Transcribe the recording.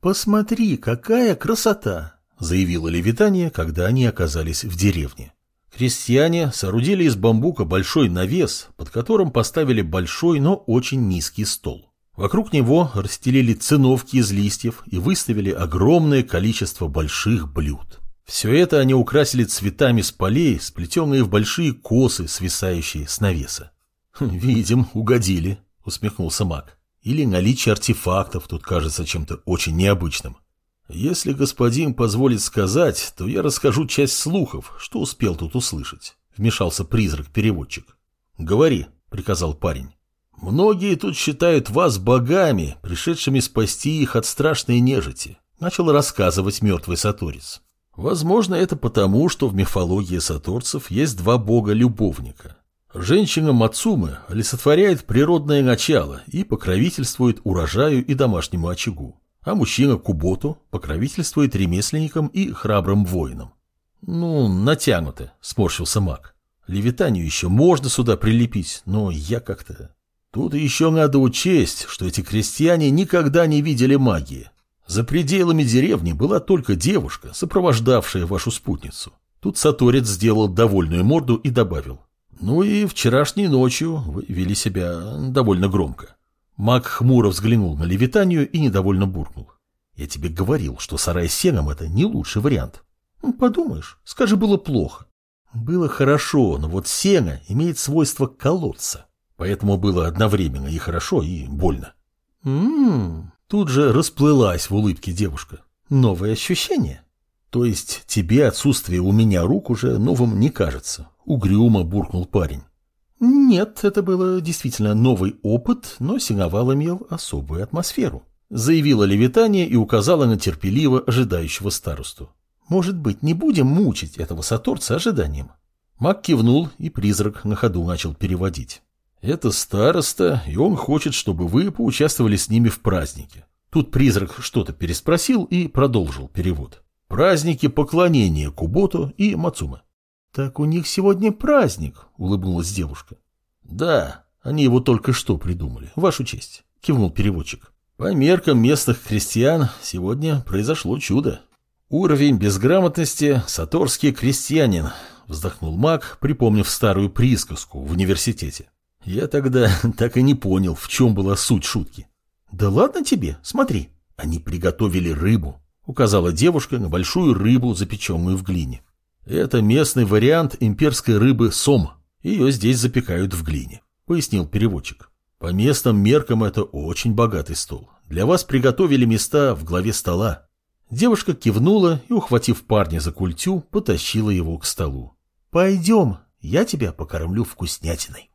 «Посмотри, какая красота!» — заявила Левитания, когда они оказались в деревне. Крестьяне соорудили из бамбука большой навес, под которым поставили большой, но очень низкий стол. Вокруг него расстелили циновки из листьев и выставили огромное количество больших блюд. Все это они украсили цветами с полей, сплетенные в большие косы, свисающие с навеса. «Хм, «Видим, угодили», — усмехнулся маг. «Или наличие артефактов тут кажется чем-то очень необычным. Если господин позволит сказать, то я расскажу часть слухов, что успел тут услышать», — вмешался призрак-переводчик. «Говори», — приказал парень. «Многие тут считают вас богами, пришедшими спасти их от страшной нежити», — начал рассказывать мертвый сатурец. Возможно, это потому, что в мифологии саторцев есть два бога-любовника. Женщина Мацумы олицетворяет природное начало и покровительствует урожаю и домашнему очагу, а мужчина Куботу покровительствует ремесленникам и храбрым воинам. «Ну, натянуто», — сморщился маг. «Левитанию еще можно сюда прилепить, но я как-то...» «Тут еще надо учесть, что эти крестьяне никогда не видели магии, за пределами деревни была только девушка, сопровождавшая вашу спутницу. Тут Саторец сделал довольную морду и добавил. Ну и вчерашней ночью вели себя довольно громко. Маг хмуро взглянул на Левитанию и недовольно буркнул. Я тебе говорил, что сарай с сеном это не лучший вариант. Подумаешь, скажи, было плохо. Было хорошо, но вот сено имеет свойство колоться. Поэтому было одновременно и хорошо, и больно. Ммм, Тут же расплылась в улыбке девушка. Новое ощущение. То есть тебе отсутствие у меня рук уже новым не кажется. Угрюмо буркнул парень. Нет, это было действительно новый опыт, но синовал имел особую атмосферу. Заявила Левитания и указала на терпеливо ожидающего старосту. Может быть, не будем мучить этого саторца ожиданием? Мак кивнул, и призрак на ходу начал переводить. Это староста, и он хочет, чтобы вы поучаствовали с ними в празднике. Тут призрак что-то переспросил и продолжил перевод. Праздники поклонения Куботу и Мацума. Так у них сегодня праздник, улыбнулась девушка. Да, они его только что придумали, вашу честь, кивнул переводчик. По меркам местных крестьян сегодня произошло чудо. Уровень безграмотности саторский крестьянин, вздохнул маг, припомнив старую присказку в университете. Я тогда так и не понял, в чем была суть шутки. «Да ладно тебе, смотри, они приготовили рыбу», — указала девушка на большую рыбу, запеченную в глине. «Это местный вариант имперской рыбы сом. Ее здесь запекают в глине», — пояснил переводчик. «По местным меркам это очень богатый стол. Для вас приготовили места в главе стола». Девушка кивнула и, ухватив парня за культю, потащила его к столу. «Пойдем, я тебя покормлю вкуснятиной».